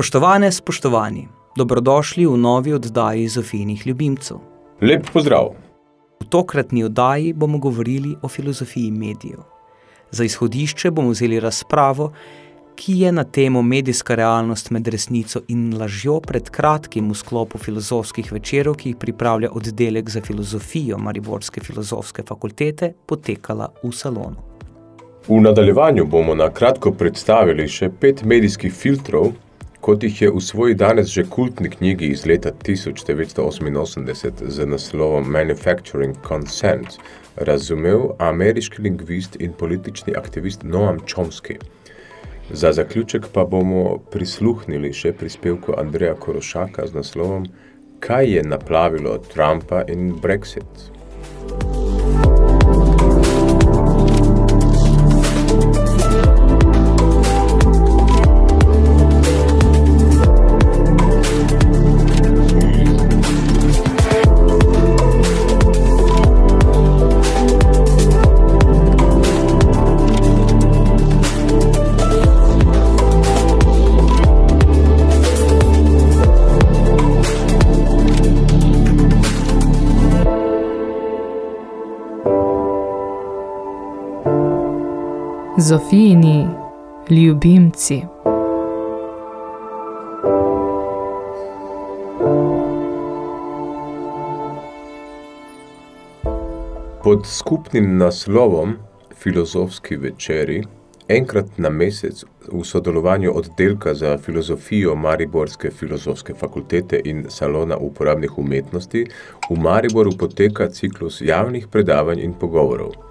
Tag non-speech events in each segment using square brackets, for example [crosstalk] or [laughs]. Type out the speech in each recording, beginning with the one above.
Spoštovane, spoštovani, dobrodošli v novi oddaji Zofijnih ljubimcev. Lep pozdrav. V tokratni oddaji bomo govorili o filozofiji medijev. Za izhodišče bomo vzeli razpravo, ki je na temo medijska realnost med resnico in lažjo pred kratkim v sklopu filozofskih večerov, ki jih pripravlja oddelek za filozofijo Mariborske filozofske fakultete, potekala v salonu. V nadaljevanju bomo na kratko predstavili še pet medijskih filtrov, kot jih je v svoji danes že kultni knjigi iz leta 1988 z naslovom Manufacturing Consent razumel ameriški lingvist in politični aktivist Noam Chomsky. Za zaključek pa bomo prisluhnili še prispevku Andreja Korošaka z naslovom Kaj je naplavilo Trumpa in Brexit? Zofijini, ljubimci. Pod skupnim naslovom Filozofski večeri, enkrat na mesec v sodelovanju oddelka za filozofijo Mariborske filozofske fakultete in Salona uporabnih umetnosti, v Mariboru poteka ciklus javnih predavanj in pogovorov.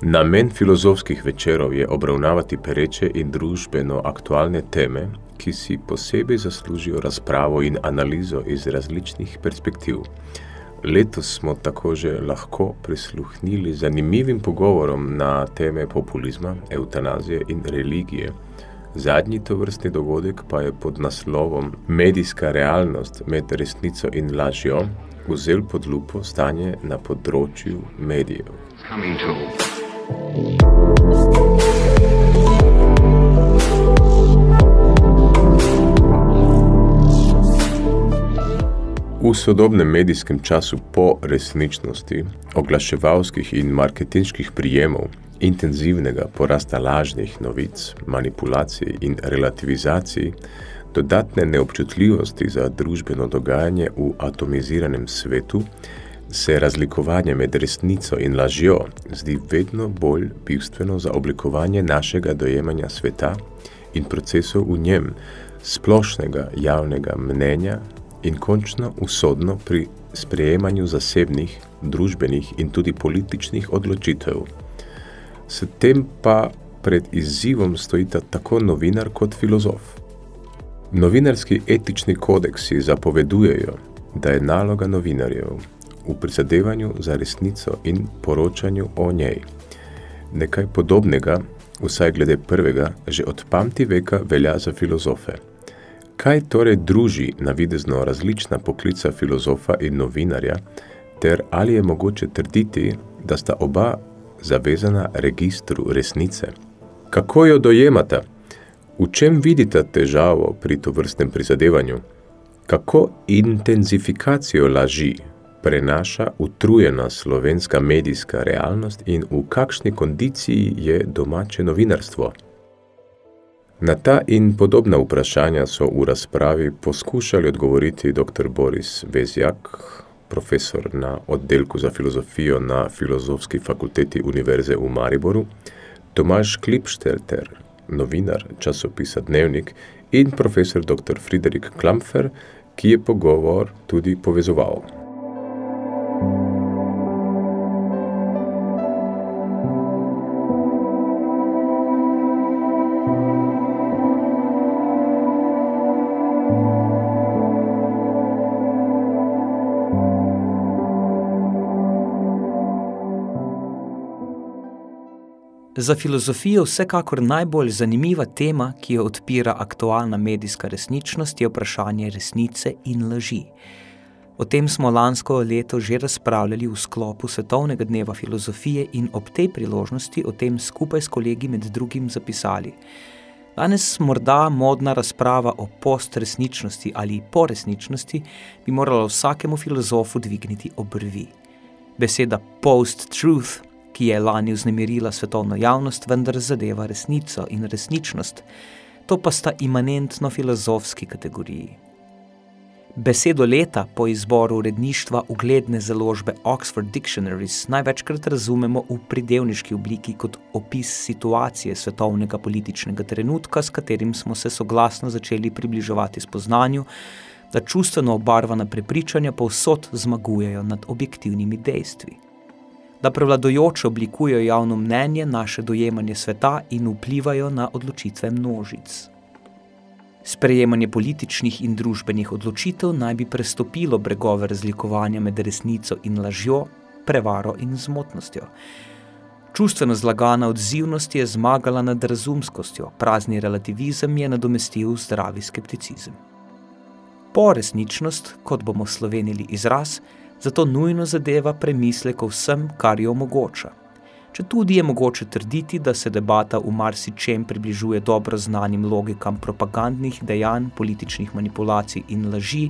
Namen filozofskih večerov je obravnavati pereče in družbeno aktualne teme, ki si posebej zaslužijo razpravo in analizo iz različnih perspektiv. Letos smo tako že lahko prisluhnili zanimivim pogovorom na teme populizma, eutanazije in religije. Zadnji tovrstni dogodek pa je pod naslovom Medijska realnost med resnico in lažjo vzel pod lupo stanje na področju medijev. Coming to. V sodobnem medijskem času po resničnosti, oglaševalskih in marketinških prijemov, intenzivnega porasta lažnih novic, manipulacij in relativizacij, dodatne neobčutljivosti za družbeno dogajanje v atomiziranem svetu, se razlikovanje med resnico in lažjo zdi vedno bolj bistveno za oblikovanje našega dojemanja sveta in procesov v njem, splošnega javnega mnenja in končno usodno pri sprejemanju zasebnih, družbenih in tudi političnih odločitev. S tem pa pred izzivom stojita tako novinar kot filozof. Novinarski etični kodeksi zapovedujejo, da je naloga novinarjev v prizadevanju za resnico in poročanju o njej. Nekaj podobnega, vsaj glede prvega, že od pamti veka velja za filozofe. Kaj torej druži navidezno različna poklica filozofa in novinarja, ter ali je mogoče trditi, da sta oba zavezana registru resnice? Kako jo dojemata? V čem vidita težavo pri tovrstnem prizadevanju? Kako intenzifikacijo laži prenaša utrujena slovenska medijska realnost in v kakšni kondiciji je domače novinarstvo? Na ta in podobna vprašanja so v razpravi poskušali odgovoriti dr. Boris Vezjak, profesor na oddelku za filozofijo na Filozofski fakulteti Univerze v Mariboru, Tomaš Klipštelter, novinar časopisa Dnevnik in profesor dr. Friderik Klamfer, ki je pogovor tudi povezoval. Za filozofijo vsekakor najbolj zanimiva tema, ki jo odpira aktualna medijska resničnost, je vprašanje resnice in laži. O tem smo lansko leto že razpravljali v sklopu Svetovnega dneva filozofije in ob tej priložnosti o tem skupaj s kolegi med drugim zapisali. Danes morda modna razprava o postresničnosti ali poresničnosti bi morala vsakemu filozofu dvigniti obrvi. Beseda post-truth ki je lani vznemirila svetovno javnost, vendar zadeva resnico in resničnost. To pa sta imanentno filozofski kategoriji. Besedo leta po izboru uredništva ugledne založbe Oxford Dictionaries največkrat razumemo v pridevniški obliki kot opis situacije svetovnega političnega trenutka, s katerim smo se soglasno začeli približevati spoznanju, da čustveno obarvana prepričanja povsod zmagujejo nad objektivnimi dejstvi da prevladojoče oblikujejo javno mnenje, naše dojemanje sveta in vplivajo na odločitve množic. Sprejemanje političnih in družbenih odločitev naj bi prestopilo bregove razlikovanja med resnico in lažjo, prevaro in zmotnostjo. Čustveno zlagana odzivnost je zmagala nad razumskostjo, prazni relativizem je nadomestil zdravi skepticizem. Po resničnost, kot bomo slovenili izraz, zato nujno zadeva premislek o vsem, kar jo omogoča. Če tudi je mogoče trditi, da se debata v marsičem približuje dobro znanim logikam propagandnih dejanj, političnih manipulacij in laži,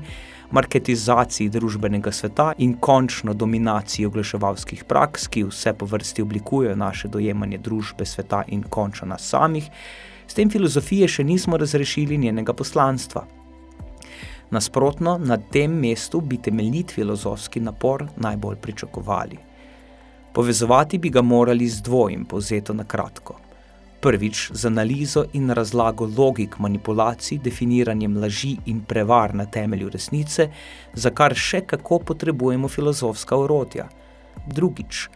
marketizaciji družbenega sveta in končno dominaciji oglaševalskih praks, ki vse po vrsti oblikujejo naše dojemanje družbe, sveta in končno nas samih, s tem filozofije še nismo razrešili njenega poslanstva – Nasprotno, na tem mestu bi temeljit filozofski napor najbolj pričakovali. Povezovati bi ga morali z dvojim, povzeto na kratko. Prvič, z analizo in razlago logik manipulacij, definiranjem laži in prevar na temelju resnice, za kar še kako potrebujemo filozofska orodja. Drugič,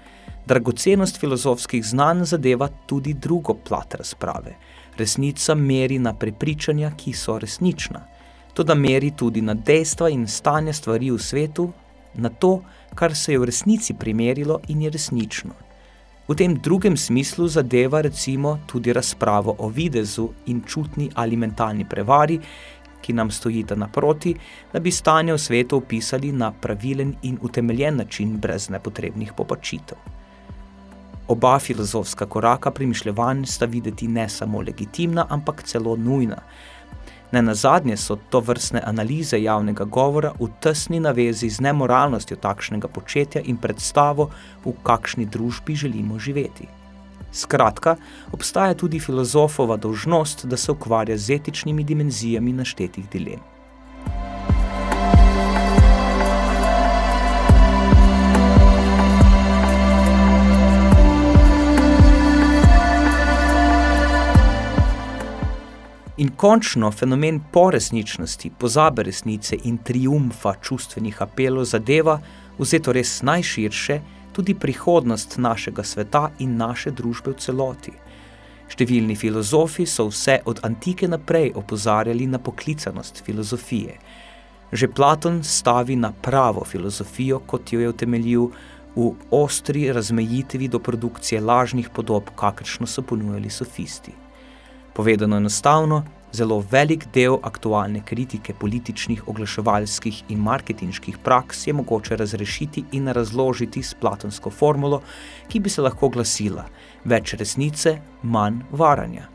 dragocenost filozofskih znanj zadeva tudi drugo plat razprave. Resnica meri na prepričanja, ki so resnična – to da meri tudi na dejstva in stanje stvari v svetu, na to, kar se je v resnici primerilo in je resnično. V tem drugem smislu zadeva recimo tudi razpravo o videzu in čutni ali mentalni prevari, ki nam stojita naproti, da bi stanje v svetu opisali na pravilen in utemeljen način brez nepotrebnih popačitev. Oba filozofska koraka premišljevanj sta videti ne samo legitimna, ampak celo nujna, Ne nazadnje so to vrstne analize javnega govora v tesni navezi z nemoralnostjo takšnega početja in predstavo, v kakšni družbi želimo živeti. Skratka, obstaja tudi filozofova dolžnost, da se ukvarja z etičnimi dimenzijami naštetih dilem. In končno fenomen poresničnosti, pozabe resnice in triumfa čustvenih apelov zadeva, vzeto res najširše, tudi prihodnost našega sveta in naše družbe v celoti. Številni filozofi so vse od antike naprej opozarjali na poklicanost filozofije. Že Platon stavi na pravo filozofijo, kot jo je utemeljil v ostri razmejitvi do produkcije lažnih podob, kakršno so ponujali sofisti. Povedano enostavno, zelo velik del aktualne kritike političnih, oglaševalskih in marketinških praks je mogoče razrešiti in razložiti s platonsko formulo, ki bi se lahko glasila več resnice, manj varanja.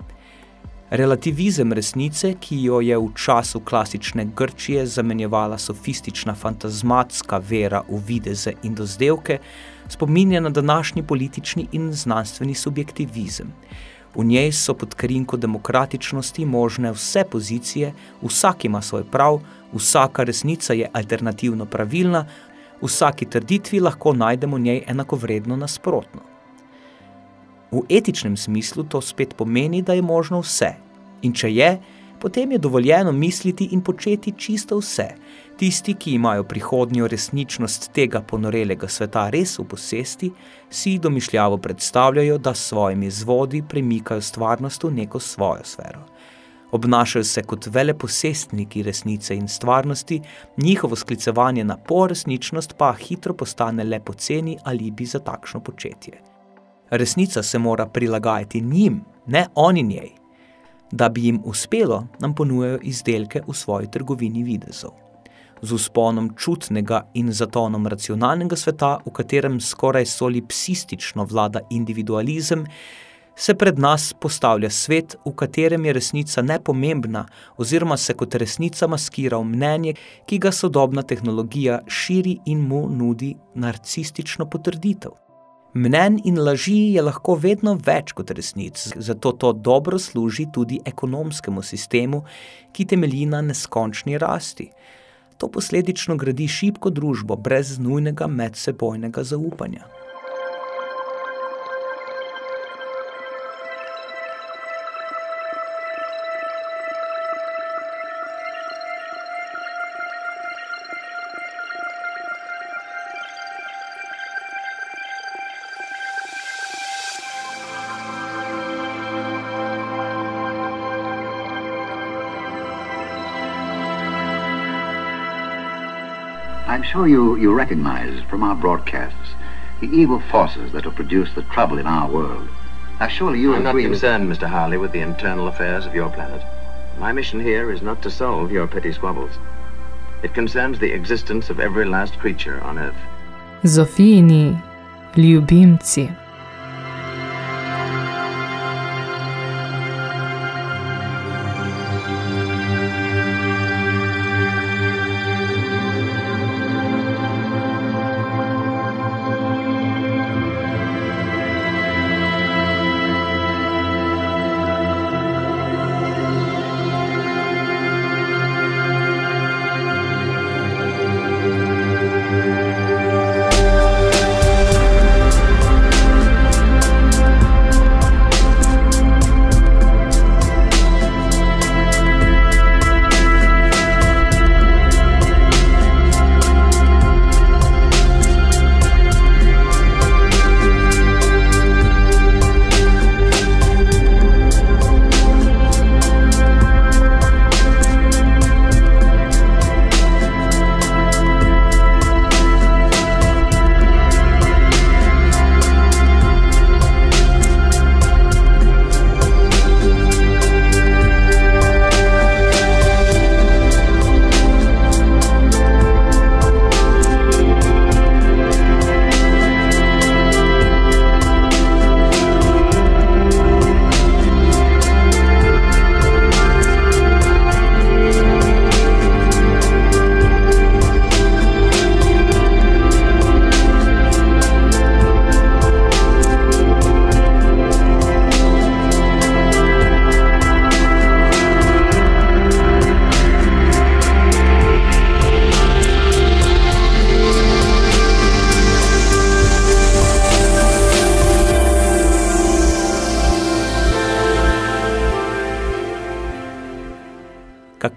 Relativizem resnice, ki jo je v času klasične Grčije zamenjevala sofistična fantazmatska vera v videze in dozdevke, spominja na današnji politični in znanstveni subjektivizem – V njej so pod krinko demokratičnosti možne vse pozicije, vsak ima svoj prav, vsaka resnica je alternativno pravilna, vsaki trditvi lahko najdemo njej enakovredno nasprotno. V etičnem smislu to spet pomeni, da je možno vse. In če je, potem je dovoljeno misliti in početi čisto vse. Tisti, ki imajo prihodnjo resničnost tega ponorelega sveta res v posesti, si domišljavo predstavljajo, da svojimi zvodi premikajo stvarnost v neko svojo sfero. Obnašajo se kot veleposestniki resnice in stvarnosti, njihovo sklicevanje na poresničnost pa hitro postane le poceni alibi za takšno početje. Resnica se mora prilagajati njim, ne oni njej. Da bi jim uspelo, nam ponujajo izdelke v svoji trgovini videzov. Z usponom čutnega in zatonom racionalnega sveta, v katerem skoraj solipsistično vlada individualizem, se pred nas postavlja svet, v katerem je resnica nepomembna oziroma se kot resnica maskira v mnenje, ki ga sodobna tehnologija širi in mu nudi narcistično potrditev. Mnen in laži je lahko vedno več kot resnic, zato to dobro služi tudi ekonomskemu sistemu, ki temelji na neskončni rasti. To posledično gradi šibko družbo brez nujnega medsebojnega zaupanja. Sure you, you recognize from our broadcasts the evil forces that have produced the trouble in our world. Now, surely you I'm not agree with- concerned, Mr. Harley, with the internal affairs of your planet. My mission here is not to solve your petty squabbles. It concerns the existence of every last creature on Earth. Zofijini ljubimci.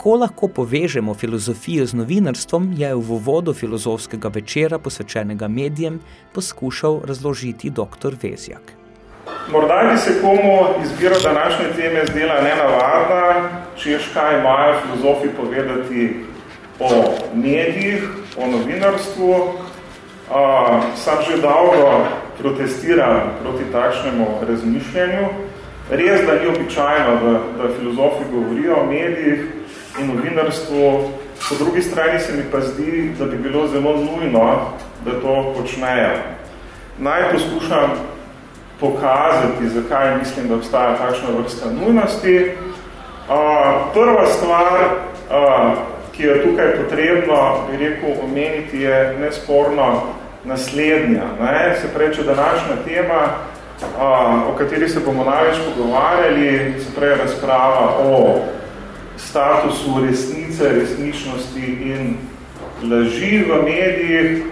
Kako lahko povežemo filozofijo z novinarstvom, je v uvodu filozofskega večera posvečenega medijem poskušal razložiti dr. Vezjak. Morda bi se komu izbira današnje teme zdela nenavadna, češ kaj imajo filozofi povedati o medijih, o novinarstvu. Uh, sam že dolgo protestiram proti takšnemu razmišljanju. Res, da ni običajno, da, da filozofi govorijo o medijih in novinarstvu, po drugi strani se mi pa zdi, da bi bilo zelo nujno, da to počnejo. Naj poskušam pokazati, zakaj mislim, da obstaja takšna vrsta nujnosti. Prva stvar, ki je tukaj potrebno, bi rekel, omeniti, je nesporno naslednja. Ne? Se preče, današnja tema, o kateri se bomo največ pogovarjali, se prej razprava o statusu resnice, resničnosti in laži v medijih,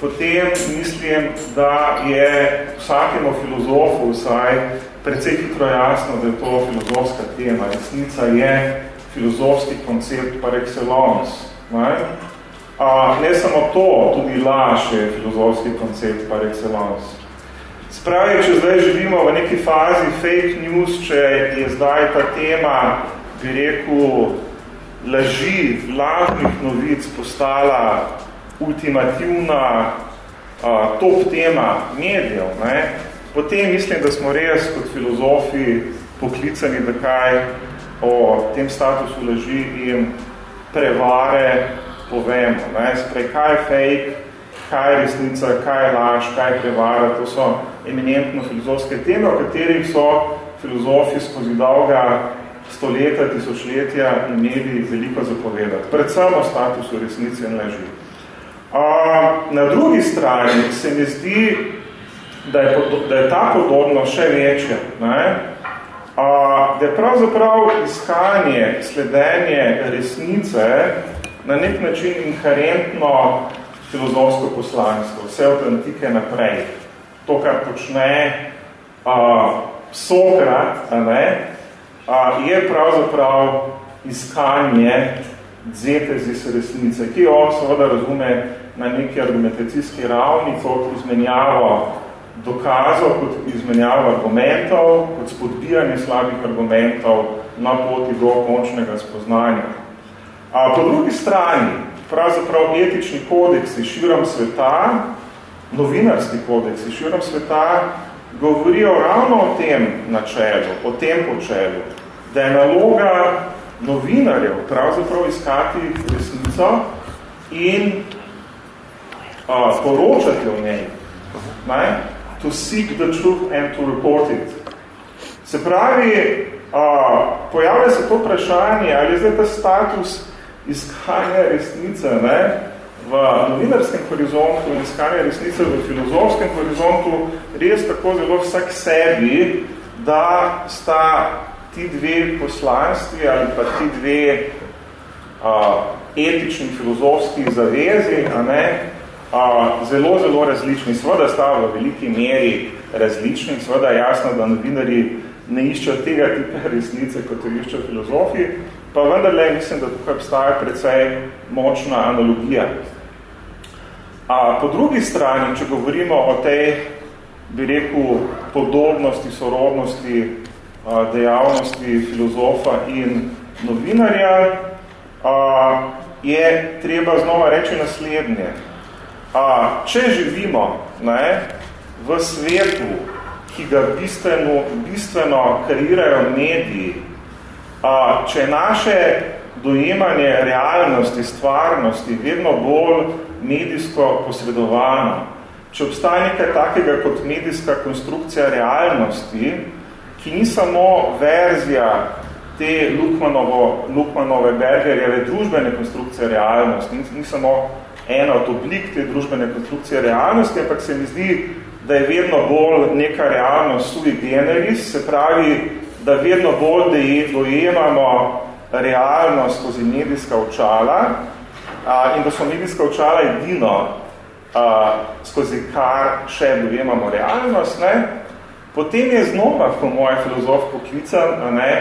potem mislim, da je vsakemu filozofu vsaj precej hitro jasno, da je to filozofska tema. Resnica je filozofski koncept par excellence. Ne? A, ne samo to, tudi laž je filozofski koncept par excellence. Spravi, če zdaj živimo v neki fazi fake news, če je zdaj ta tema, bi rekel, laži, lažnih novic postala ultimativna uh, top tema medijev, ne? potem mislim, da smo res kot filozofi poklicani, da kaj o tem statusu laži in prevare povemo. Ne? Sprej, kaj je fake, kaj je resnica, kaj je laž, kaj je prevara, to so eminentno filozofske teme, o katerih so filozofi skozi dolga stoletja, tisočletja imeli veliko zapovedati. Predvsem o statusu resnice in laži. Na drugi strani se mi zdi, da je, da je ta podobnost še večja. Ne? A, da je pravzaprav iskanje, sledenje resnice na nek način inherentno filozofsko poslanstvo, vse od antike naprej. To, kar počne a, Sokrat, a ne, a, je pravzaprav iskanje zetezis resnice, ki jo seveda razume na neki argumentacijski ravni, kot izmenjavo dokazov, kot izmenjavo argumentov, kot spodbijanje slabih argumentov na poti do končnega spoznanja. A po drugi strani, pravzaprav etični kodeksi širom sveta, novinarski kodeksi širom sveta, govorijo ravno o tem načelu, o tem počelu, da je naloga novinarjev pravzaprav iskati resnico in a, poročati o njej. Ne? To seek the truth and to report it. Se pravi, a, pojavlja se to vprašanje, ali je zdaj ta status iskanja resnice ne? V novinarskem horizontu in iskanja resnice v filozofskem horizontu res tako zelo vsak sebi, da sta ti dve poslanstvi ali pa ti dve a, etični filozofski zavezi, a ne, a, zelo, zelo različni. Sveda sta v veliki meri različni, sveda je jasno, da novinari ne iščejo tega tipa resnice, kot jo iščejo filozofi, pa vendarle mislim, da tukaj obstaja precej močna analogija. A po drugi strani, če govorimo o tej, bi rekel, podobnosti, sorodnosti dejavnosti filozofa in novinarja, je treba znova reči naslednje. Če živimo ne, v svetu, ki ga bistveno, bistveno kreirajo mediji, če naše dojemanje realnosti, stvarnosti vedno bolj medijsko posredovano, če obstaja nekaj takega kot medijska konstrukcija realnosti, ki ni samo verzija te Lukmanovo, Lukmanove Bergerjeve družbene konstrukcije realnosti, ni, ni samo ena od oblik te družbene konstrukcije realnosti, ampak se mi zdi, da je vedno bolj neka realnost sui generis, se pravi, da vedno bolj dojemamo realnost skozi medijska očala a, in da so medijska očala edino, a, skozi kar še dojemamo realnost, ne? Potem je znova, ko moj filozof poklican, a ne,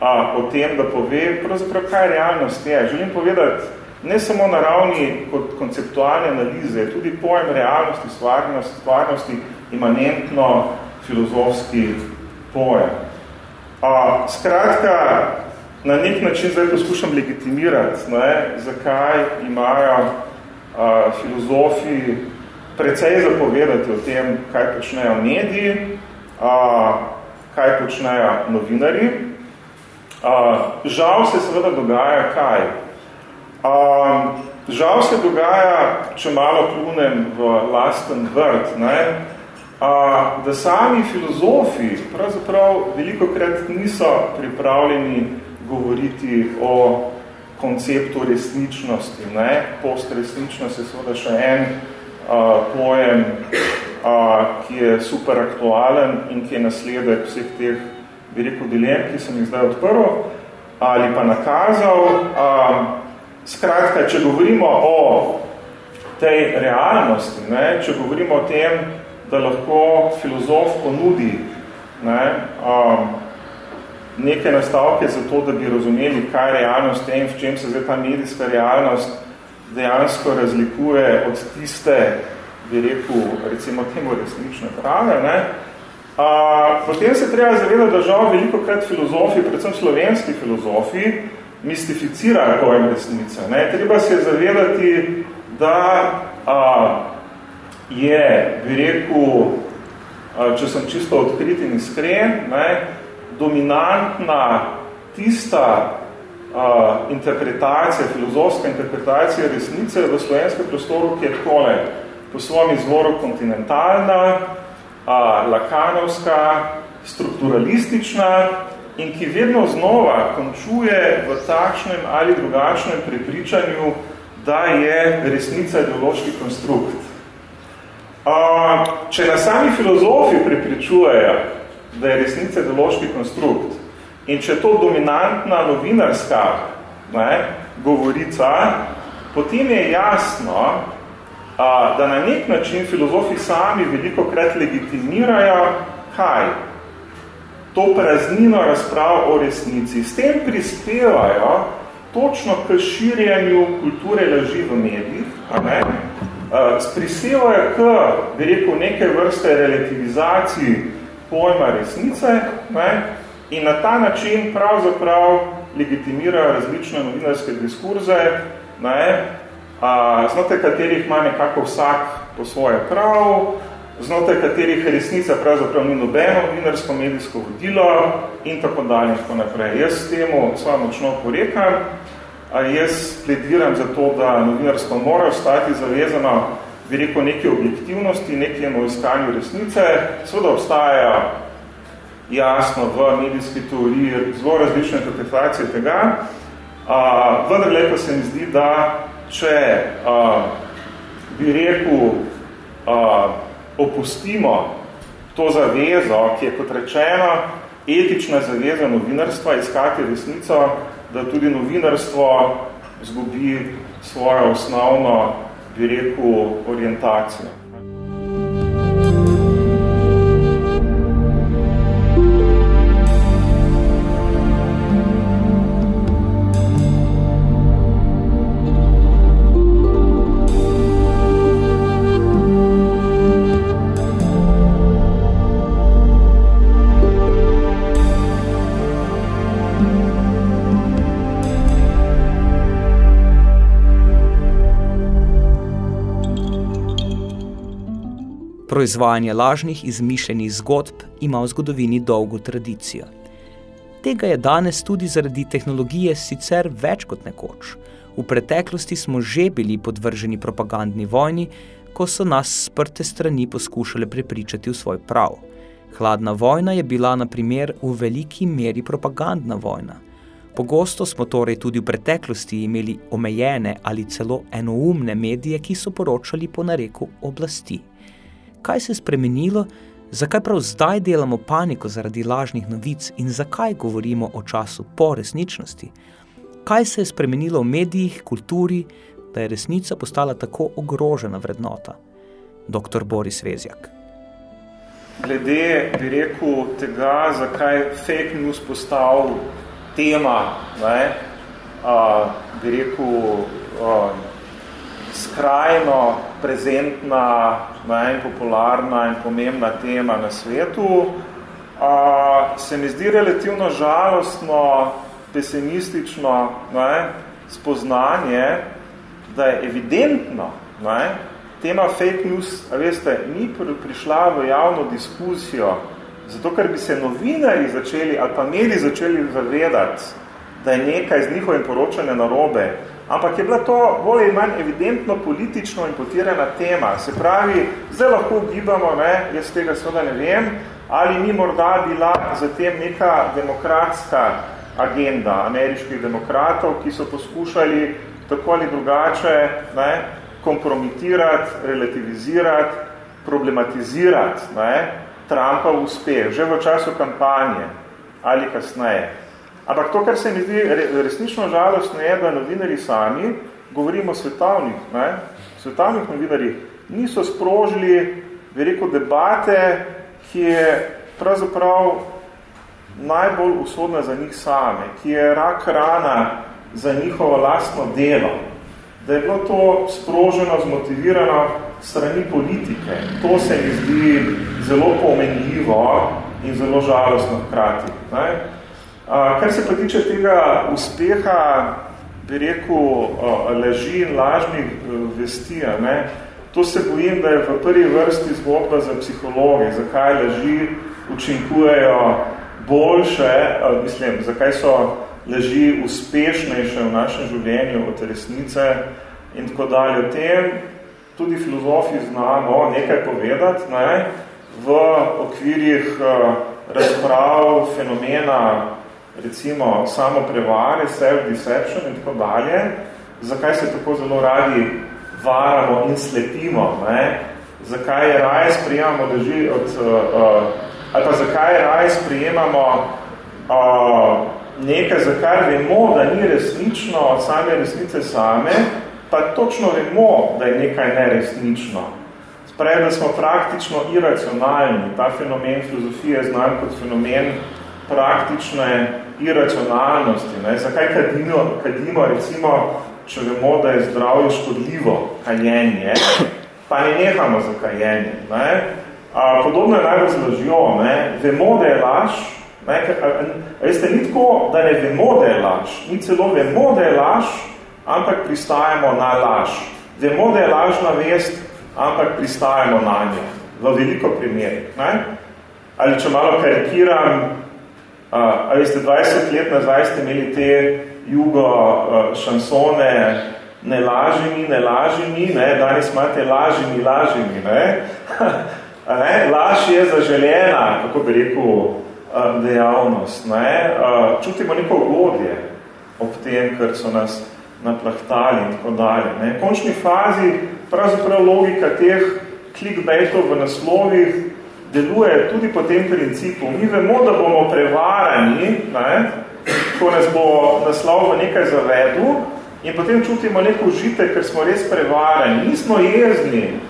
a, o tem, da pove, pravzaprav, kaj realnost je. Želim povedati, ne samo na ravni kot konceptualne analize, tudi pojem realnosti, stvarnosti, stvarnosti imanentno filozofski pojem. A, skratka, na nek način zdaj poskušam legitimirati, ne, zakaj imajo a, filozofi precej zapovedati o tem, kaj počnejo mediji, a, kaj počnejo novinari. A, žal se seveda dogaja kaj? A, žal se dogaja, če malo plunem v lasten vrt, ne? A, da sami filozofi pravzaprav veliko krat niso pripravljeni govoriti o konceptu resničnosti. Ne? Postresničnost je seveda še en a, pojem, a, ki je super aktualen in ki je nasledek vseh teh veliko dilem, ki sem jih zdaj odprl ali pa nakazal. A, skratka, če govorimo o tej realnosti, ne, če govorimo o tem, da lahko filozof ponudi ne, a, neke nastavke za to, da bi razumeli, kaj je realnost in v čem se zdaj ta medijska realnost dejansko razlikuje od tiste, bi rekel, recimo temu resnične prave, ne? A, potem se treba zavedati, da žal veliko krat filozofi, predvsem slovenski filozofi, mistificirajo pojem resnice. Ne? Treba se zavedati, da a, je, bi rekel, če sem čisto odkrit in iskren, ne, dominantna tista uh, interpretacija, filozofska interpretacija resnice v slovenskem prostoru, ki je tole po svojem izvoru kontinentalna, uh, lakanovska, strukturalistična in ki vedno znova končuje v takšnem ali drugačnem prepričanju, da je resnica ideološki konstrukt. Uh, če na sami filozofi prepričujejo, da je resnica ideološki konstrukt, in če je to dominantna novinarska ne, govorica, potem je jasno, a, da na nek način filozofi sami veliko krat legitimirajo, kaj? To praznino razprav o resnici. S tem prispevajo točno k širjenju kulture laži v medijih, a ne? prispevajo k, bi rekel, neke vrste relativizaciji pojma resnice ne? in na ta način pravzaprav legitimirajo različne novinarske diskurze, ne? A, znotraj katerih ima nekako vsak po svoje prav, znotraj katerih resnica pravzaprav ni nobeno novinarsko medijsko vodilo in tako dalje in tako naprej. Jaz temu svojo močno porekam, a jaz plediram za to, da novinarstvo mora ostati zavezano bi rekel, neki objektivnosti, nekemu iskanju resnice. Seveda obstaja jasno v medijski teoriji zelo različne interpretacije tega, a, vendar lepo se mi zdi, da če a, bi rekel, a, opustimo to zavezo, ki je kot rečeno etična zaveza novinarstva, iskati resnico, da tudi novinarstvo zgubi svojo osnovno, bi rekel, orientacijo. Proizvajanje lažnih izmišljenih zgodb ima v zgodovini dolgo tradicijo. Tega je danes tudi zaradi tehnologije sicer več kot nekoč. V preteklosti smo že bili podvrženi propagandni vojni, ko so nas sprte strani poskušale prepričati v svoj prav. Hladna vojna je bila, na primer, v veliki meri propagandna vojna. Pogosto smo torej tudi v preteklosti imeli omejene ali celo enoumne medije, ki so poročali po nareku oblasti kaj se je spremenilo, zakaj prav zdaj delamo paniko zaradi lažnih novic in zakaj govorimo o času po resničnosti. Kaj se je spremenilo v medijih, kulturi, da je resnica postala tako ogrožena vrednota? Dr. Boris Vezjak. Glede, bi rekel, tega, zakaj fake news postal tema, ne, a, bi rekel, a, skrajno prezentna ne, in popularna in pomembna tema na svetu, a, se mi zdi relativno žalostno, pesimistično ne, spoznanje, da je evidentno, ne, tema fake news, a veste, ni prišla v javno diskusijo, zato ker bi se novinari začeli ali pa mediji začeli zavedati, da je nekaj z njihovim poročanjem narobe, ampak je bila to bolj in manj evidentno politično imputirana tema. Se pravi, zdaj lahko ugibamo, ne, jaz tega seveda ne vem, ali ni morda bila zatem neka demokratska agenda ameriških demokratov, ki so poskušali tako ali drugače ne, kompromitirati, relativizirati, problematizirati ne, Trumpov uspeh, že v času kampanje ali kasneje. Ampak to, kar se mi zdi resnično žalostno, je, da novinari sami, govorimo o svetovnih, ne, svetovnih novinarjih, niso sprožili, bi rekel, debate, ki je pravzaprav najbolj usodna za njih same, ki je rak rana za njihovo lastno delo, da je bilo to sproženo, zmotivirano strani politike. To se mi zdi zelo pomenljivo in zelo žalostno hkrati. Ne. Kar se pa tiče tega uspeha, bi rekel, laži in lažnih e, vesti, ne, To se bojim, da je v prvi vrsti zgodba za psihologe, zakaj laži učinkujejo boljše, mislim, zakaj so laži uspešnejše v našem življenju od resnice in tako dalje. O tem tudi filozofi znamo nekaj povedati ne, v okvirih razprav fenomena recimo samo prevare, self-deception in tako dalje, zakaj se tako zelo radi varamo in slepimo, ne? zakaj raje sprijemamo drži od, uh, ali pa zakaj raje sprijemamo uh, nekaj, za kar vemo, da ni resnično od same resnice same, pa točno vemo, da je nekaj neresnično. Sprej, da smo praktično iracionalni. Ta fenomen filozofije je znan kot fenomen praktične iracionalnosti. Ne? Zakaj kadimo, kadimo recimo če vemo, da je zdravje škodljivo kajenje, pa ne nehamo za kajenje. Ne? A, podobno je najbolj z lažjo. Ne? Vemo, da je laž, ne? A, a, veste, ni tako, da ne vemo, da je laž. Ni celo vemo, da je laž, ampak pristajamo na laž. Vemo, da je lažna vest, ampak pristajamo na njo. V veliko primerih. Ne? Ali če malo karikiram, a, a veste, 20 let nazaj ste imeli te jugo šansone ne lažimi, ne lažimi, ne, danes imate lažimi, lažimi, ne. [laughs] ne, laž je zaželjena, kako bi rekel, dejavnost, ne. Čutimo neko ugodje ob tem, ker so nas naplahtali in tako dalje. Ne. V končni fazi pravzaprav logika teh clickbaitov v naslovih deluje tudi po tem principu. Mi vemo, da bomo prevarani, ne, ko nas bo naslov v nekaj zavedel in potem čutimo neko užite, ker smo res prevarani. Nismo jezni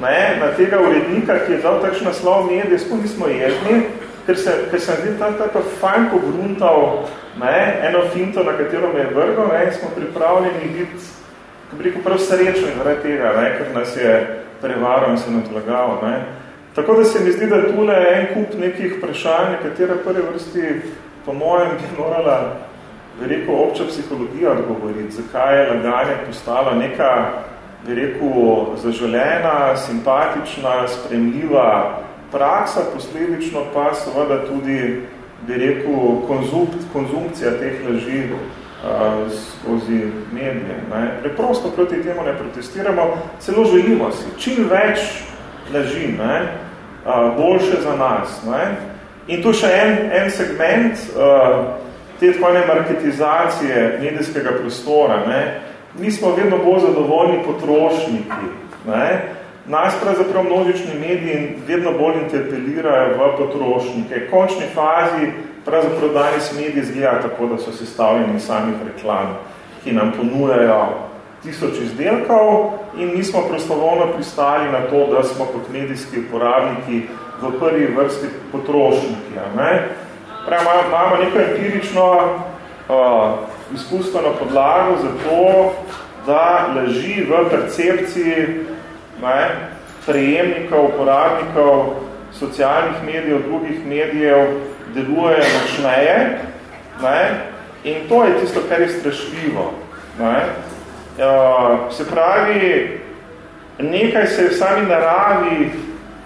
ne, na tega urednika, ki je dal takšen naslov medije, spod nismo jezni, ker se, ker sem videl tam tako fajn pogruntal ne, eno finto, na katero me je vrgo ne, in smo pripravljeni biti, ko bi rekel, prav srečni zaradi tega, ne, ker nas je prevaral in se nadlagal. Ne. Tako da se mi zdi, da tule je en kup nekih vprašanj, katera prve vrsti po mojem bi morala veliko obča psihologija odgovoriti, zakaj je laganje postala neka veliko zaželena, simpatična, spremljiva praksa, posledično pa seveda tudi bi rekel, konzumpt, konzumpcija teh laži uh, skozi medije. Ne. Preprosto proti temu ne protestiramo, celo želimo si čim več laži, ne, uh, boljše za nas. Ne. In tu še en, en segment uh, te tvojne marketizacije medijskega prostora. Ne? Mi smo vedno bolj zadovoljni potrošniki. Ne? Nas pravzaprav množični mediji vedno bolj interpelirajo v potrošnike. V končni fazi pravzaprav danes mediji zgleda tako, da so sestavljeni samih reklam, ki nam ponujajo tisoč izdelkov in mi smo prostovoljno pristali na to, da smo kot medijski uporabniki v prvi vrsti potrošniki. Ne? Prav, imamo neko empirično uh, izkustveno podlago za to, da leži v percepciji ne, prejemnikov, uporabnikov socialnih medijev, drugih medijev, deluje močneje. Ne? In to je tisto, kar je strašljivo. Ne? Uh, se pravi, nekaj se je v sami naravi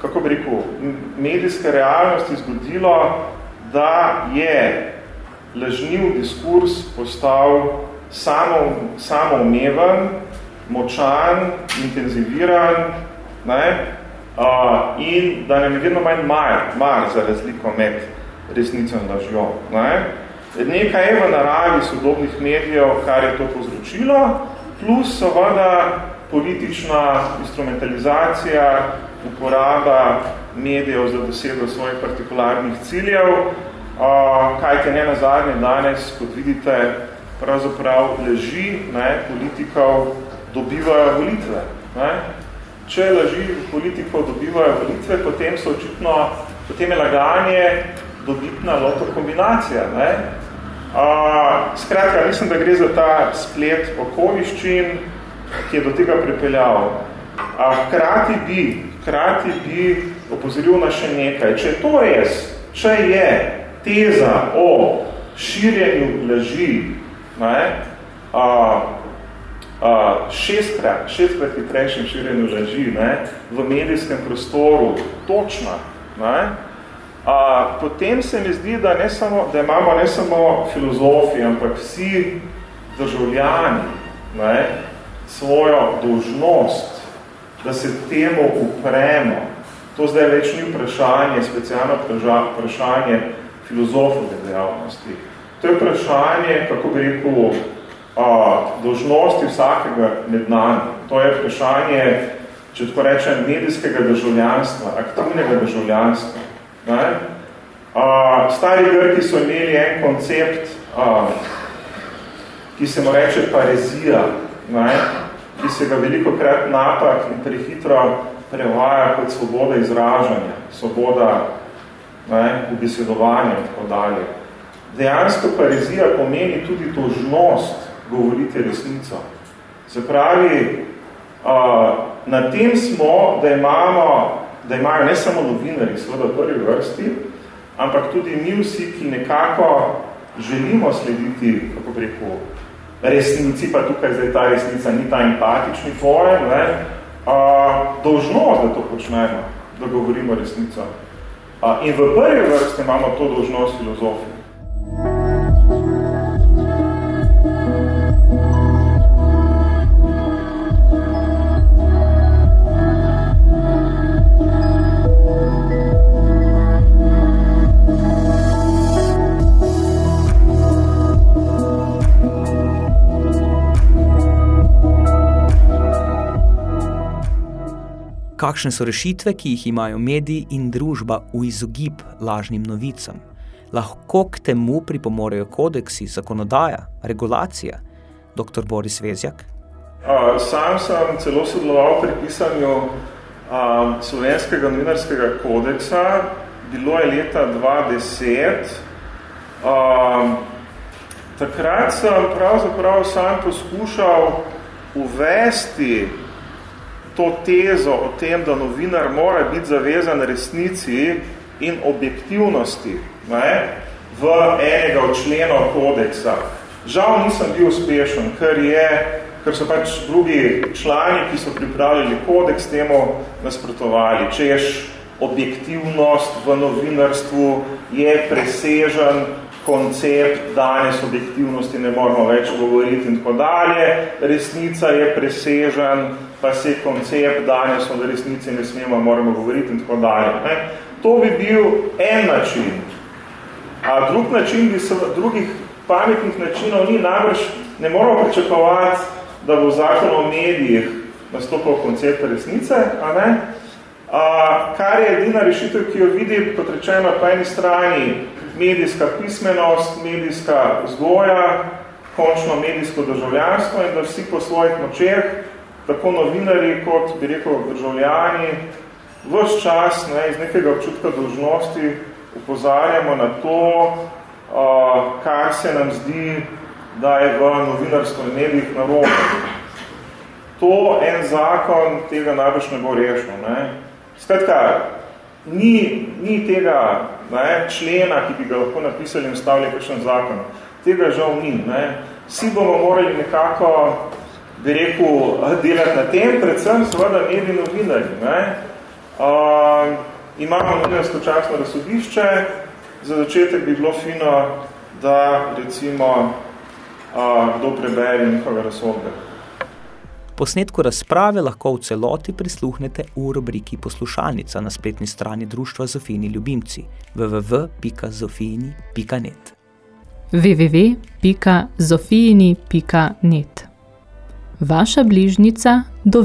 kako bi rekel, medijske realnosti zgodilo, da je lažniv diskurs postal samo, samoumeven, močan, intenziviran ne, uh, in da nam je vedno manj mar, mar za razliko med resnico in lažjo. Ne. Nekaj je v naravi sodobnih medijev, kar je to povzročilo, plus seveda politična instrumentalizacija uporaba medijev za dosego svojih partikularnih ciljev, kaj te ne nazadnje danes, kot vidite, pravzaprav leži ne, politikov dobivajo volitve. Ne. Če leži politikov dobivajo volitve, potem so očitno, potem je laganje dobitna loto kombinacija. Ne. A, skratka, mislim, da gre za ta splet okoliščin, ki je do tega pripeljal. A, hkrati bi hkrati bi opozoril na še nekaj. Če je to res, če je teza o širjenju laži ne, a, uh, šestkrat, šestkrat hitrejšem širjenju laži ne, v medijskem prostoru točna, ne, uh, potem se mi zdi, da, ne samo, da imamo ne samo filozofi, ampak vsi državljani ne, svojo dolžnost, da se temu upremo. To zdaj več ni vprašanje, specialno vprašanje filozofove dejavnosti. To je vprašanje, kako bi rekel, dožnosti vsakega med nami. To je vprašanje, če tako rečem, medijskega državljanstva, aktivnega državljanstva. Ne? A, stari Grki so imeli en koncept, a, ki se mu reče parezija, ne? ki se ga veliko krat napak in prehitro prevaja kot svoboda izražanja, svoboda ne, ubesedovanja in tako dalje. Dejansko parezija pomeni tudi dožnost govoriti resnico. Se pravi, uh, na tem smo, da imamo, da imajo ne samo novinari, seveda v prvi vrsti, ampak tudi mi vsi, ki nekako želimo slediti, kako preko resnici, pa tukaj zdaj ta resnica ni ta empatični pojem, ne, uh, dolžnost, da to počnemo, da govorimo resnico. Uh, in v prvi vrsti imamo to dolžnost filozofije. Kakšne so rešitve, ki jih imajo mediji in družba v izogib lažnim novicam. Lahko k temu pripomorejo kodeksi, zakonodaja, regulacija. Dr. Boris Vezjak. A, sam sem celo sodeloval pri pisanju a, slovenskega novinarskega kodeksa. Bilo je leta 2010. A, takrat sem pravzaprav sam poskušal uvesti to tezo o tem, da novinar mora biti zavezan resnici in objektivnosti ne, v enega od členov kodeksa. Žal nisem bil uspešen, ker, je, ker so pač drugi člani, ki so pripravili kodeks, temu nasprotovali. Češ objektivnost v novinarstvu je presežen koncept, danes objektivnosti ne moramo več govoriti in tako dalje. Resnica je presežen pa se koncept danes o resnici ne smemo, moramo govoriti in tako dalje. Ne? To bi bil en način. A drug način bi se, drugih pametnih načinov ni najbrž, ne moramo pričakovati, da bo zakon o medijih nastopil koncept resnice, a ne? A, kar je edina rešitev, ki jo vidi, kot rečeno, po eni strani medijska pismenost, medijska vzgoja, končno medijsko državljanstvo in da vsi po svojih močeh tako novinari kot, bi rekel, državljani, vse čas ne, iz nekega občutka dolžnosti upozarjamo na to, uh, kar se nam zdi, da je v novinarstvu in medijih narobe. To en zakon tega najbrž ne bo rešil. Ne. Skratka, ni, ni tega ne, člena, ki bi ga lahko napisali in stavili kakšen zakon. Tega žal ni. Ne. Vsi bomo morali nekako bi rekel, delati na tem, predvsem seveda mediji novinarji. Ne? Uh, imamo novinarsko časno razsodišče, za začetek bi bilo fino, da recimo uh, kdo prebere njihove razsodbe. Posnetku razprave lahko v celoti prisluhnete v rubriki Poslušalnica na spletni strani Društva Zofini Ljubimci www.zofini.net www.zofini.net vaša bližnica do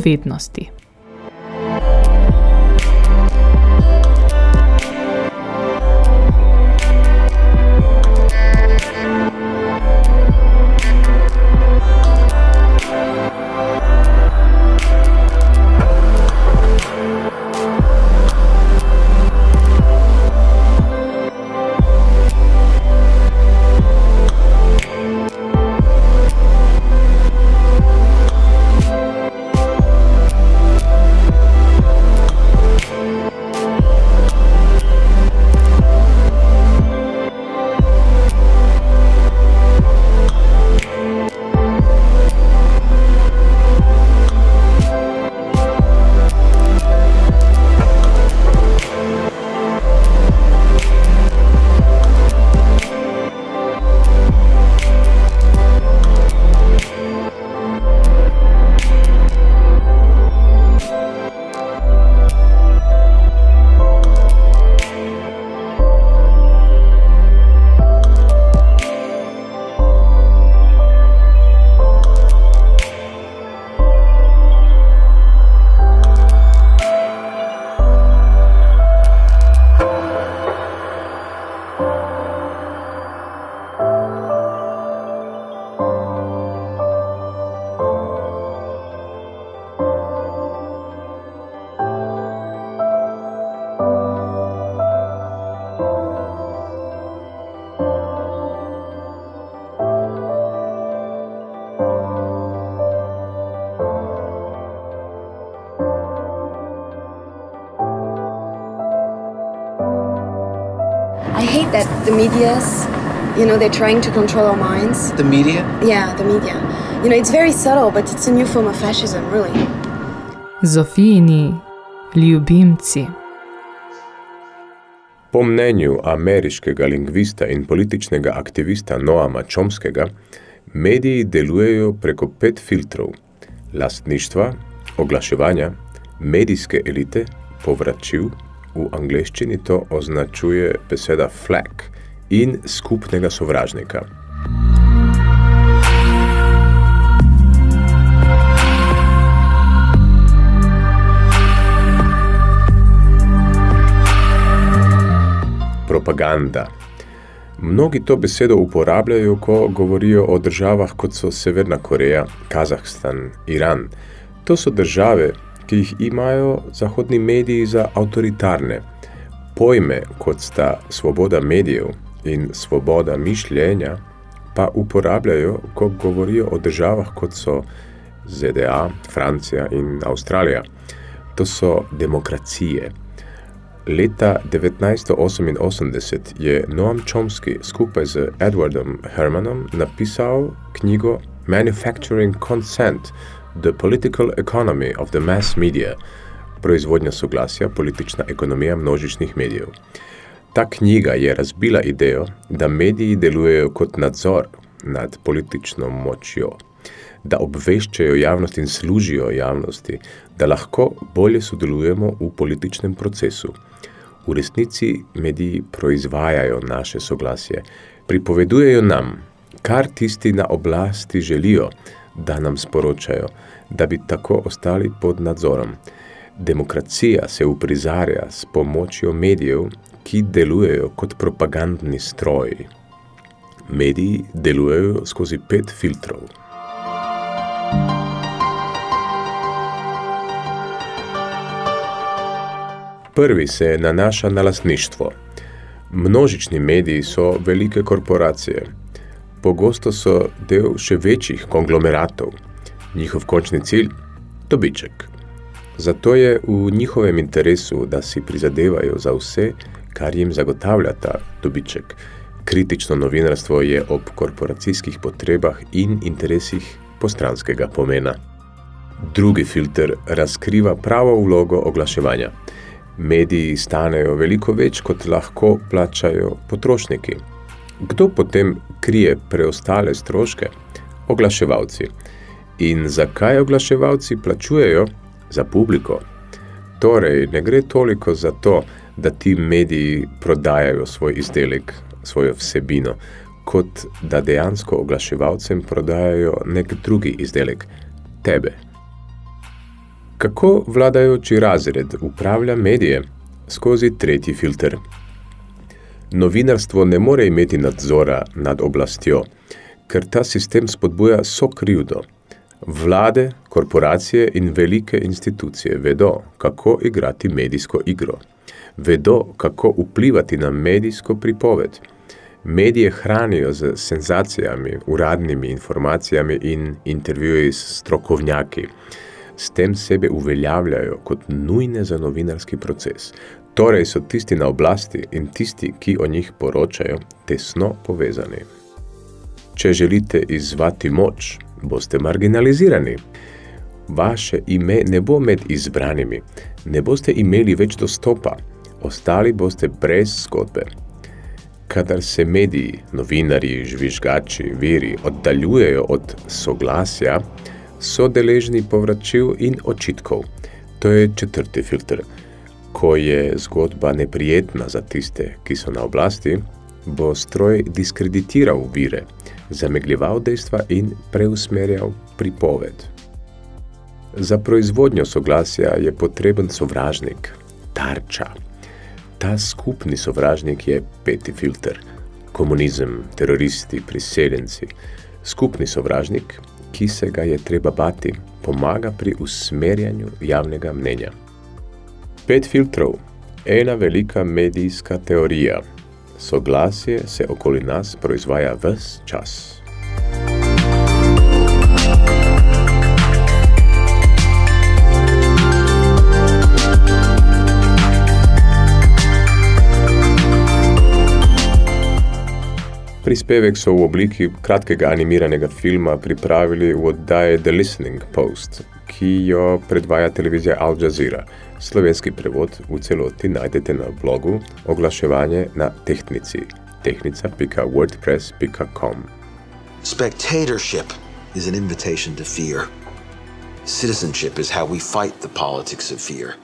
that the media's, you know, they're trying to control our minds. The media? Yeah, the media. You know, it's very subtle, but it's a new form of fascism, really. Zofijini ljubimci. Po mnenju ameriškega lingvista in političnega aktivista Noama Chomskega, mediji delujejo preko pet filtrov – lastništva, oglaševanja, medijske elite, povračiv, v angleščini to označuje beseda flag, in skupnega sovražnika – propaganda. Mnogi to besedo uporabljajo, ko govorijo o državah, kot so Severna Koreja, Kazahstan, Iran. To so države, ki jih imajo zahodni mediji za avtoritarne. Pojme, kot sta svoboda medijev in svoboda mišljenja, pa uporabljajo, ko govorijo o državah, kot so ZDA, Francija in Avstralija. To so demokracije. Leta 1988 je Noam Chomsky skupaj z Edwardom Hermanom napisal knjigo Manufacturing Consent – The Political Economy of the Mass Media – proizvodnja soglasja, politična ekonomija množičnih medijev. Ta knjiga je razbila idejo, da mediji delujejo kot nadzor nad politično močjo, da obveščajo javnost in služijo javnosti, da lahko bolje sodelujemo v političnem procesu – V resnici mediji proizvajajo naše soglasje, pripovedujejo nam, kar tisti na oblasti želijo, da nam sporočajo, da bi tako ostali pod nadzorom. Demokracija se uprizarja s pomočjo medijev, ki delujejo kot propagandni stroji. Mediji delujejo skozi pet filtrov. Prvi se nanaša na lastništvo. Množični mediji so velike korporacije. Pogosto so del še večjih konglomeratov. Njihov končni cilj – dobiček. Zato je v njihovem interesu, da si prizadevajo za vse, kar jim zagotavlja ta dobiček. Kritično novinarstvo je ob korporacijskih potrebah in interesih postranskega pomena. Drugi filter razkriva pravo vlogo oglaševanja – Mediji stanejo veliko več, kot lahko plačajo potrošniki. Kdo potem krije preostale stroške? Oglaševalci. In zakaj oglaševalci plačujejo? Za publiko. Torej, ne gre toliko za to, da ti mediji prodajajo svoj izdelek, svojo vsebino, kot da dejansko oglaševalcem prodajajo nek drugi izdelek, tebe. Kako vladajoči razred upravlja medije? Skozi tretji filter. Novinarstvo ne more imeti nadzora nad oblastjo, ker ta sistem spodbuja sokrivdo. Vlade, korporacije in velike institucije vedo, kako igrati medijsko igro. Vedo, kako vplivati na medijsko pripoved. Medije hranijo z senzacijami, uradnimi informacijami in intervjuji s strokovnjaki s tem sebe uveljavljajo kot nujne za novinarski proces. Torej so tisti na oblasti in tisti, ki o njih poročajo, tesno povezani. Če želite izvati moč, boste marginalizirani. Vaše ime ne bo med izbranimi, ne boste imeli več dostopa, ostali boste brez zgodbe. Kadar se mediji, novinari, žvižgači, viri oddaljujejo od soglasja, so deležni povračil in očitkov. To je četrti filter. Ko je zgodba neprijetna za tiste, ki so na oblasti, bo stroj diskreditiral vire, zamegljival dejstva in preusmerjal pripoved. Za proizvodnjo soglasja je potreben sovražnik, tarča. Ta skupni sovražnik je peti filter. Komunizem, teroristi, priseljenci. Skupni sovražnik ki se ga je treba bati, pomaga pri usmerjanju javnega mnenja. Pet filtrov, ena velika medijska teorija. Soglasje se okoli nas proizvaja ves čas. Prispevek so v obliki kratkega animiranega filma pripravili v oddaji The Listening Post, ki jo predvaja televizija Al Jazeera. Slovenski prevod v celoti najdete na blogu oglaševanje na tehnici tehnica.wordpress.com. Spectatorship is an invitation to fear. Citizenship is how we fight the politics of fear.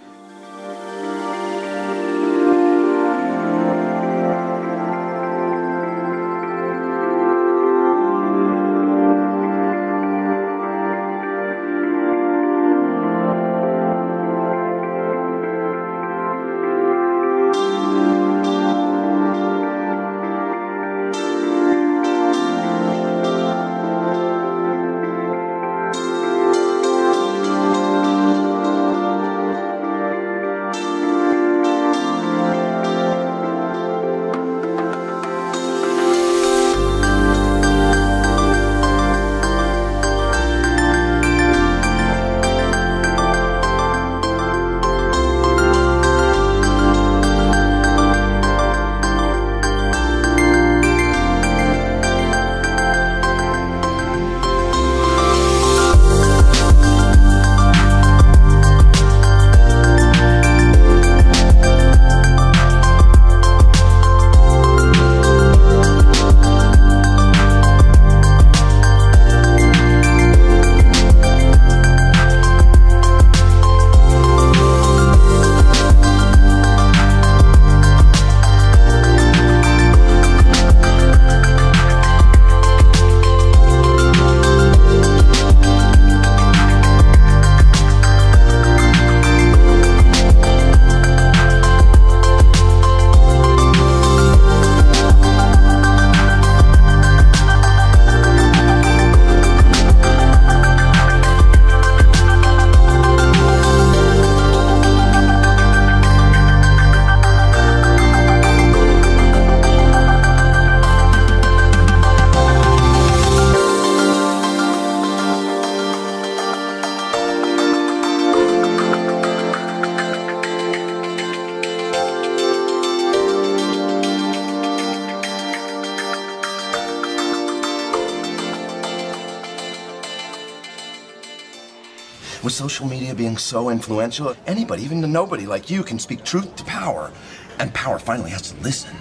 Social media being so influential, anybody, even a nobody like you, can speak truth to power. And power finally has to listen.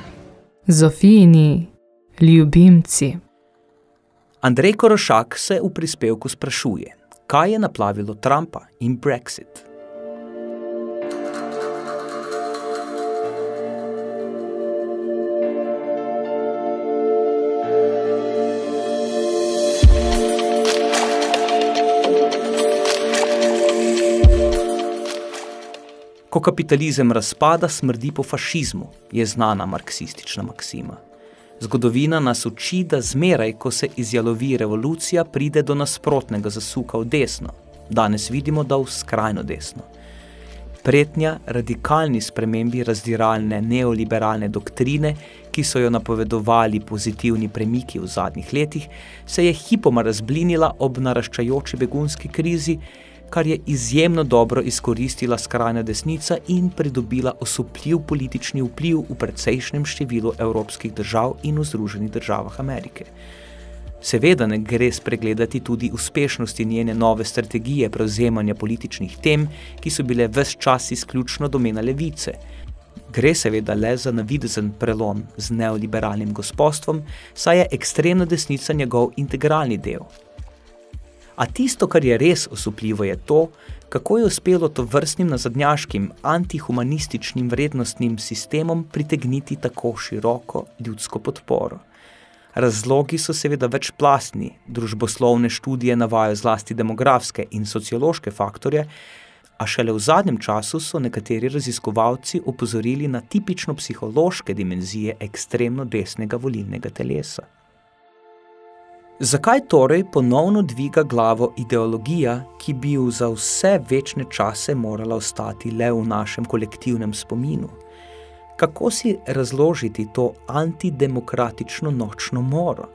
Zofijini, ljubimci. Andrej Korošak se v prispevku sprašuje, kaj je naplavilo Trumpa in Brexit. Ko kapitalizem razpada, smrdi po fašizmu, je znana marksistična maksima. Zgodovina nas uči, da zmeraj, ko se izjalovi revolucija, pride do nasprotnega zasuka v desno. Danes vidimo, da v skrajno desno. Pretnja radikalni spremembi razdiralne neoliberalne doktrine, ki so jo napovedovali pozitivni premiki v zadnjih letih, se je hipoma razblinila ob naraščajoči begunski krizi, kar je izjemno dobro izkoristila skrajna desnica in pridobila osupljiv politični vpliv v precejšnjem številu evropskih držav in v Združenih državah Amerike. Seveda ne gre spregledati tudi uspešnosti njene nove strategije prevzemanja političnih tem, ki so bile ves čas izključno domena levice. Gre seveda le za navidezen prelom z neoliberalnim gospodstvom, saj je ekstremna desnica njegov integralni del. A tisto, kar je res osupljivo, je to, kako je uspelo to vrstnim nazadnjaškim, antihumanističnim vrednostnim sistemom pritegniti tako široko ljudsko podporo. Razlogi so seveda večplastni, družboslovne študije navajajo zlasti demografske in sociološke faktorje, a šele v zadnjem času so nekateri raziskovalci opozorili na tipično psihološke dimenzije ekstremno desnega volilnega telesa. Zakaj torej ponovno dviga glavo ideologija, ki bi jo za vse večne čase morala ostati le v našem kolektivnem spominu? Kako si razložiti to antidemokratično nočno moro?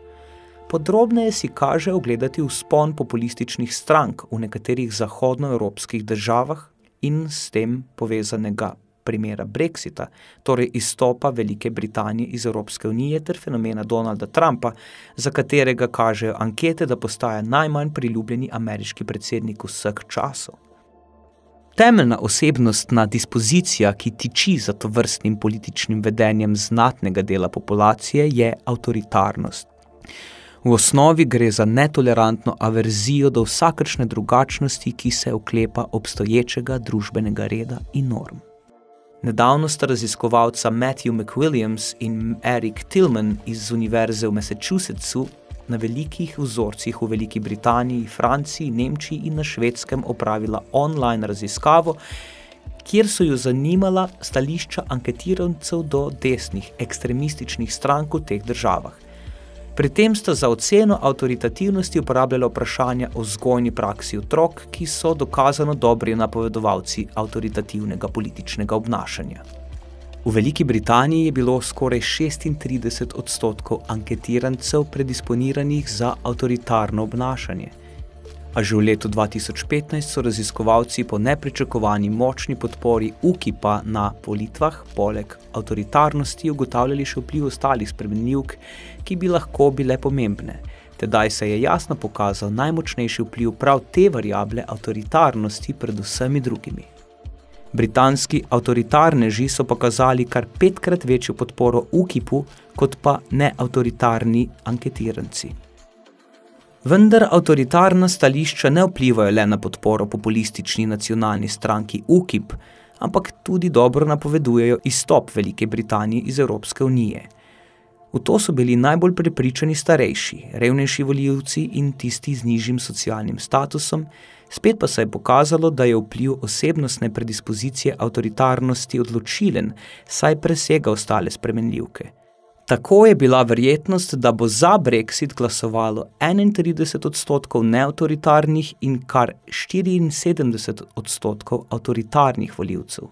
Podrobneje si kaže ogledati vzpon populističnih strank v nekaterih zahodnoevropskih državah in s tem povezanega primera Brexita, torej izstopa Velike Britanije iz Evropske unije ter fenomena Donalda Trumpa, za katerega kažejo ankete, da postaja najmanj priljubljeni ameriški predsednik vseh časov. Temeljna osebnostna dispozicija, ki tiči za to vrstnim političnim vedenjem znatnega dela populacije, je avtoritarnost. V osnovi gre za netolerantno averzijo do vsakršne drugačnosti, ki se oklepa obstoječega družbenega reda in norm. Nedavno sta raziskovalca Matthew McWilliams in Eric Tillman iz Univerze v Massachusettsu na velikih vzorcih v Veliki Britaniji, Franciji, Nemčiji in na Švedskem opravila online raziskavo, kjer so jo zanimala stališča anketirancev do desnih, ekstremističnih strank v teh državah. Pri tem sta za oceno avtoritativnosti uporabljala vprašanja o vzgojni praksi otrok, ki so dokazano dobri napovedovalci avtoritativnega političnega obnašanja. V Veliki Britaniji je bilo skoraj 36 odstotkov anketirancev predisponiranih za avtoritarno obnašanje. A že v letu 2015 so raziskovalci po nepričakovani močni podpori UKIP-a na volitvah poleg avtoritarnosti ugotavljali še vpliv ostalih spremenljivk, ki bi lahko bile pomembne. Tedaj se je jasno pokazal najmočnejši vpliv prav te variable avtoritarnosti pred vsemi drugimi. Britanski avtoritarneži so pokazali kar petkrat večjo podporo UKIP-u kot pa neavtoritarni anketiranci. Vendar avtoritarna stališča ne vplivajo le na podporo populistični nacionalni stranki UKIP, ampak tudi dobro napovedujejo izstop Velike Britanije iz Evropske unije. V to so bili najbolj prepričani starejši, revnejši voljivci in tisti z nižjim socialnim statusom, Spet pa se je pokazalo, da je vpliv osebnostne predispozicije avtoritarnosti odločilen, saj presega ostale spremenljivke. Tako je bila verjetnost, da bo za Brexit glasovalo 31 odstotkov neautoritarnih in kar 74 odstotkov avtoritarnih voljivcev.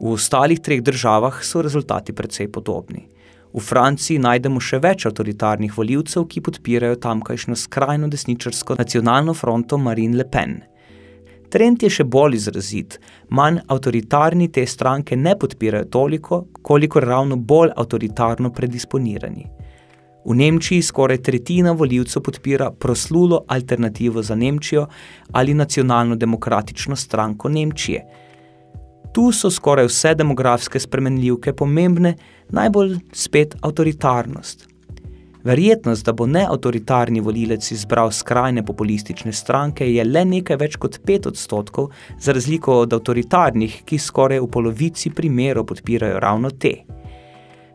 V ostalih treh državah so rezultati precej podobni. V Franciji najdemo še več avtoritarnih voljivcev, ki podpirajo tamkajšnjo skrajno desničarsko nacionalno fronto Marine Le Pen. Trend je še bolj izrazit, manj avtoritarni te stranke ne podpirajo toliko, koliko ravno bolj avtoritarno predisponirani. V Nemčiji skoraj tretjina voljivcev podpira proslulo alternativo za Nemčijo ali nacionalno-demokratično stranko Nemčije – Tu so skoraj vse demografske spremenljivke pomembne, najbolj spet avtoritarnost. Verjetnost, da bo neautoritarni volilec izbral skrajne populistične stranke, je le nekaj več kot 5 odstotkov, za razliko od avtoritarnih, ki skoraj v polovici primerov podpirajo ravno te.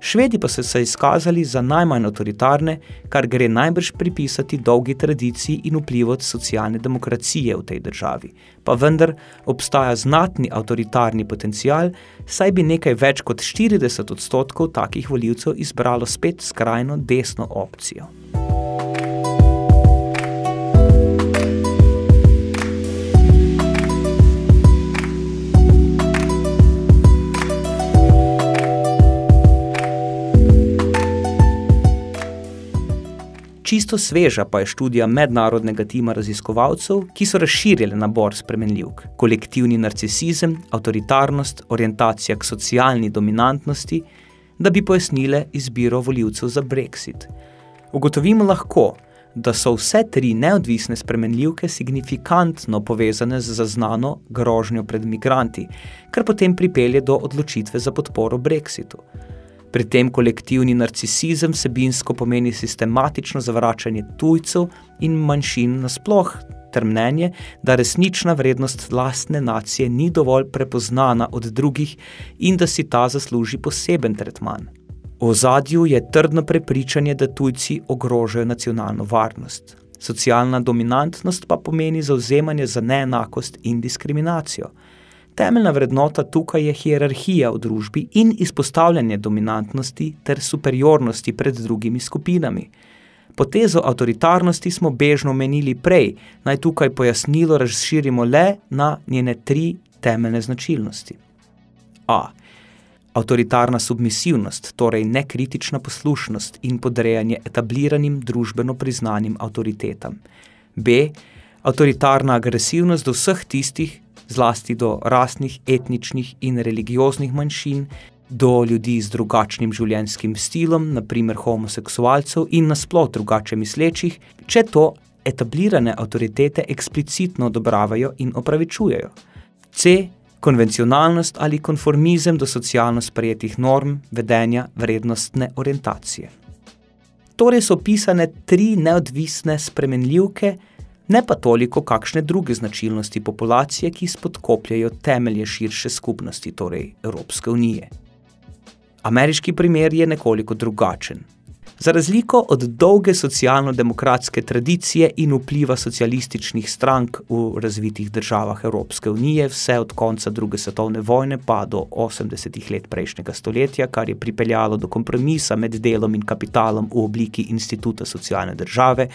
Švedi pa so se izkazali za najmanj avtoritarne, kar gre najbrž pripisati dolgi tradiciji in vplivot socialne demokracije v tej državi. Pa vendar obstaja znatni avtoritarni potencial, saj bi nekaj več kot 40 odstotkov takih voljivcev izbralo spet skrajno desno opcijo. Čisto sveža pa je študija mednarodnega tima raziskovalcev, ki so razširjali nabor spremenljivk. Kolektivni narcisizem, avtoritarnost, orientacija k socialni dominantnosti, da bi pojasnile izbiro voljivcev za Brexit. Ugotovimo lahko, da so vse tri neodvisne spremenljivke signifikantno povezane z zaznano grožnjo pred migranti, kar potem pripelje do odločitve za podporo Brexitu. Pri tem kolektivni narcisizem sebinsko pomeni sistematično zavračanje tujcev in manjšin nasploh, ter mnenje, da resnična vrednost lastne nacije ni dovolj prepoznana od drugih in da si ta zasluži poseben tretman. V zadju je trdno prepričanje, da tujci ogrožajo nacionalno varnost. Socialna dominantnost pa pomeni zauzemanje za neenakost in diskriminacijo – Temeljna vrednota tukaj je hierarhija v družbi in izpostavljanje dominantnosti ter superiornosti pred drugimi skupinami. Potezo avtoritarnosti smo bežno omenili prej, naj tukaj pojasnilo razširimo le na njene tri temeljne značilnosti. A. Avtoritarna submisivnost, torej nekritična poslušnost in podrejanje etabliranim družbeno priznanim avtoritetam. B. Avtoritarna agresivnost do vseh tistih, zlasti do rasnih, etničnih in religioznih manjšin, do ljudi z drugačnim življenjskim stilom, naprimer homoseksualcev in nasploh drugače mislečih, če to etablirane avtoritete eksplicitno odobravajo in opravičujejo. C. Konvencionalnost ali konformizem do socialno sprejetih norm, vedenja, vrednostne orientacije. Torej so pisane tri neodvisne spremenljivke, ne pa toliko kakšne druge značilnosti populacije, ki spodkopljajo temelje širše skupnosti, torej Evropske unije. Ameriški primer je nekoliko drugačen. Za razliko od dolge socialno-demokratske tradicije in vpliva socialističnih strank v razvitih državah Evropske unije vse od konca druge svetovne vojne pa do 80 let prejšnjega stoletja, kar je pripeljalo do kompromisa med delom in kapitalom v obliki instituta socialne države,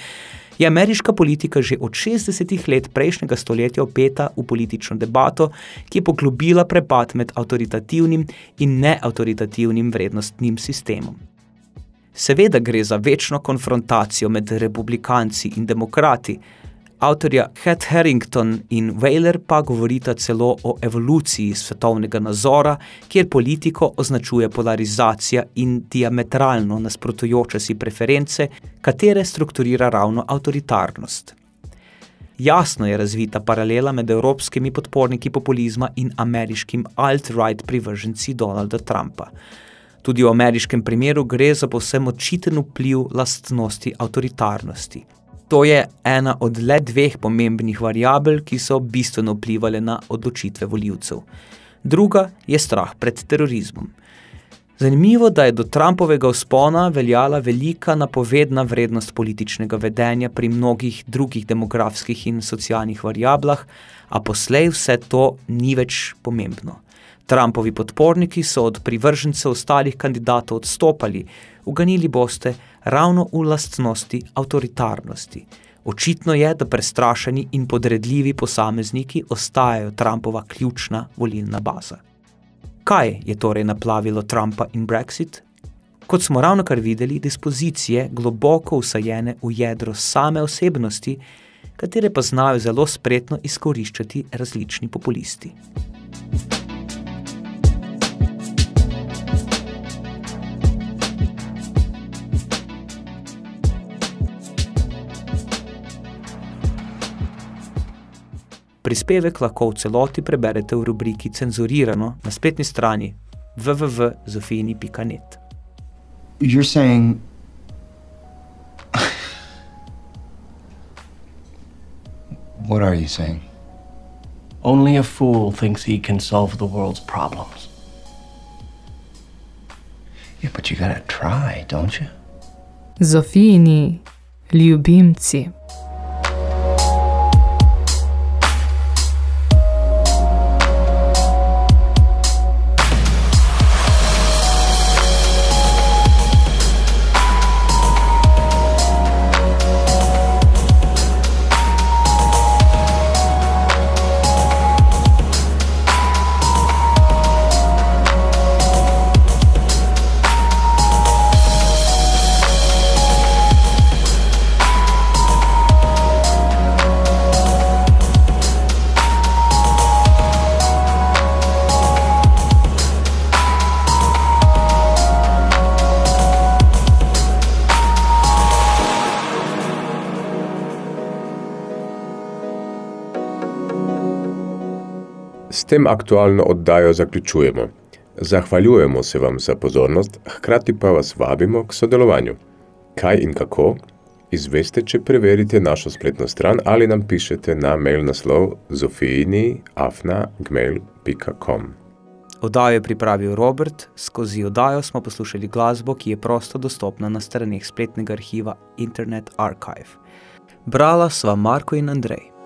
je ameriška politika že od 60 let prejšnjega stoletja opeta v politično debato, ki je poglobila prepad med avtoritativnim in neautoritativnim vrednostnim sistemom. Seveda gre za večno konfrontacijo med republikanci in demokrati. Avtorja Hat Harrington in Whaler pa govorita celo o evoluciji svetovnega nazora, kjer politiko označuje polarizacija in diametralno nasprotujoče si preference, katere strukturira ravno avtoritarnost. Jasno je razvita paralela med evropskimi podporniki populizma in ameriškim alt-right privrženci Donalda Trumpa. Tudi v ameriškem primeru gre za povsem očiten vpliv lastnosti avtoritarnosti. To je ena od le dveh pomembnih variabel, ki so bistveno vplivali na odločitve voljivcev. Druga je strah pred terorizmom. Zanimivo, da je do Trumpovega vzpona veljala velika napovedna vrednost političnega vedenja pri mnogih drugih demografskih in socialnih variablah, a poslej vse to ni več pomembno. Trumpovi podporniki so od privržencev ostalih kandidatov odstopali, uganili boste ravno v lastnosti avtoritarnosti. Očitno je, da prestrašeni in podredljivi posamezniki ostajajo Trumpova ključna volilna baza. Kaj je torej naplavilo Trumpa in Brexit? Kot smo ravno kar videli, dispozicije globoko usajene v jedro same osebnosti, katere pa znajo zelo spretno izkoriščati različni populisti. Prispevek lahko v celoti preberete v rubriki Cenzurirano na spletni strani www.zofini.net. You're saying What are you saying? Only a fool thinks he can solve the world's problems. Yeah, but you gotta try, don't you? Zofini, ljubimci. Tem aktualno oddajo zaključujemo. Zahvaljujemo se vam za pozornost, hkrati pa vas vabimo k sodelovanju. Kaj in kako? Izveste, če preverite našo spletno stran ali nam pišete na mail naslov zofijini.afna.gmail.com Oddajo je pripravil Robert, skozi oddajo smo poslušali glasbo, ki je prosto dostopna na straneh spletnega arhiva Internet Archive. Brala sva Marko in Andrej.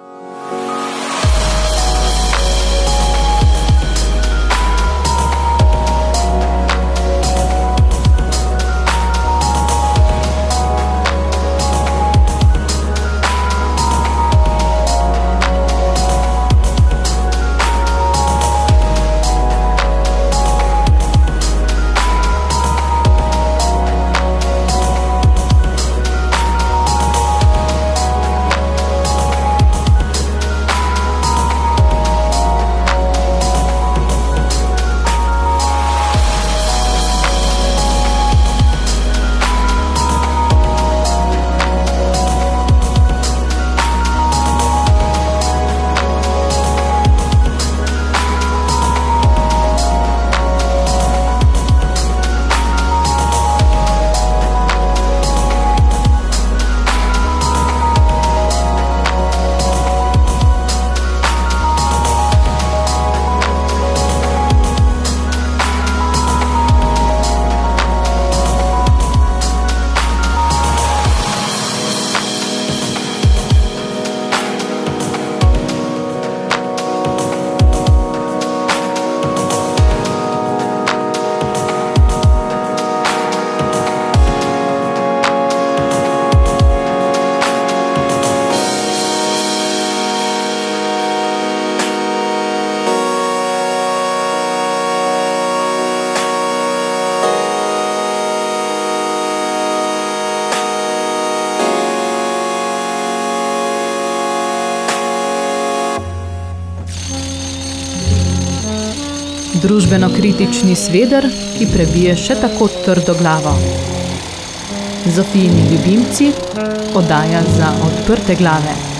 Družbeno-kritični sveder, ki prebije še tako trdo glavo. Zofijini ljubimci, podaja za odprte glave.